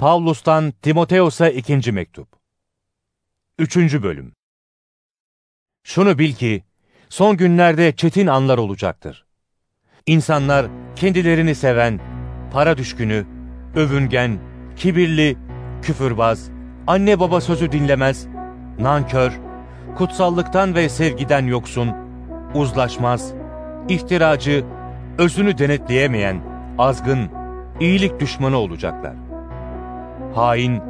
Pavlus'tan Timoteos'a ikinci mektup. Üçüncü bölüm. Şunu bil ki, son günlerde çetin anlar olacaktır. İnsanlar kendilerini seven, para düşkünü, övüngen, kibirli, küfürbaz, anne baba sözü dinlemez, nankör, kutsallıktan ve sevgiden yoksun, uzlaşmaz, iftiracı, özünü denetleyemeyen, azgın, iyilik düşmanı olacaklar. Hain,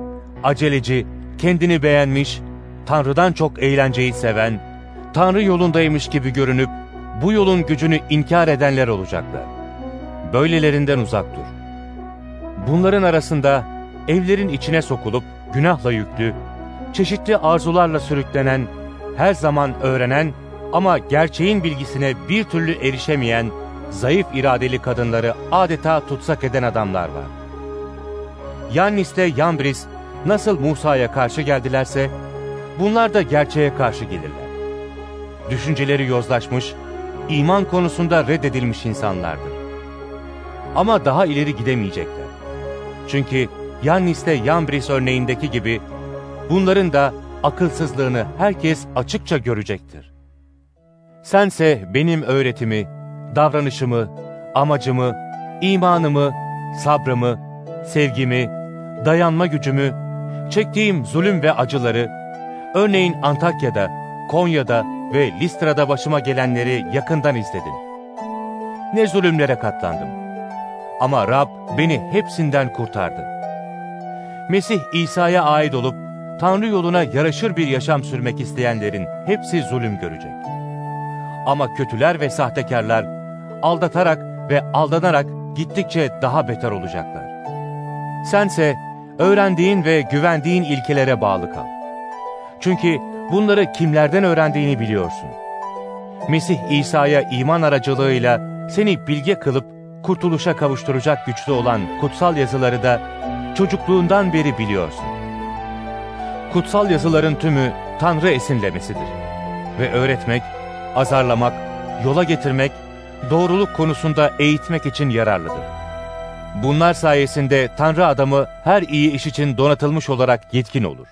aceleci, kendini beğenmiş, Tanrı'dan çok eğlenceyi seven, Tanrı yolundaymış gibi görünüp bu yolun gücünü inkar edenler olacaklar. Böylelerinden uzak dur. Bunların arasında evlerin içine sokulup günahla yüklü, çeşitli arzularla sürüklenen, her zaman öğrenen ama gerçeğin bilgisine bir türlü erişemeyen, zayıf iradeli kadınları adeta tutsak eden adamlar var. Yannis'te Yambris nasıl Musa'ya karşı geldilerse, bunlar da gerçeğe karşı gelirler. Düşünceleri yozlaşmış, iman konusunda reddedilmiş insanlardır. Ama daha ileri gidemeyecekler. Çünkü Yannis'te Yambris örneğindeki gibi, bunların da akılsızlığını herkes açıkça görecektir. Sense benim öğretimi, davranışımı, amacımı, imanımı, sabrımı, sevgimi, dayanma gücümü, çektiğim zulüm ve acıları, örneğin Antakya'da, Konya'da ve Listra'da başıma gelenleri yakından izledin. Ne zulümlere katlandım. Ama Rab beni hepsinden kurtardı. Mesih İsa'ya ait olup Tanrı yoluna yaraşır bir yaşam sürmek isteyenlerin hepsi zulüm görecek. Ama kötüler ve sahtekarlar aldatarak ve aldanarak gittikçe daha beter olacaklar. Sense öğrendiğin ve güvendiğin ilkelere bağlı kal. Çünkü bunları kimlerden öğrendiğini biliyorsun. Mesih İsa'ya iman aracılığıyla seni bilge kılıp kurtuluşa kavuşturacak güçlü olan kutsal yazıları da çocukluğundan beri biliyorsun. Kutsal yazıların tümü Tanrı esinlemesidir. Ve öğretmek, azarlamak, yola getirmek, doğruluk konusunda eğitmek için yararlıdır. Bunlar sayesinde Tanrı adamı her iyi iş için donatılmış olarak yetkin olur.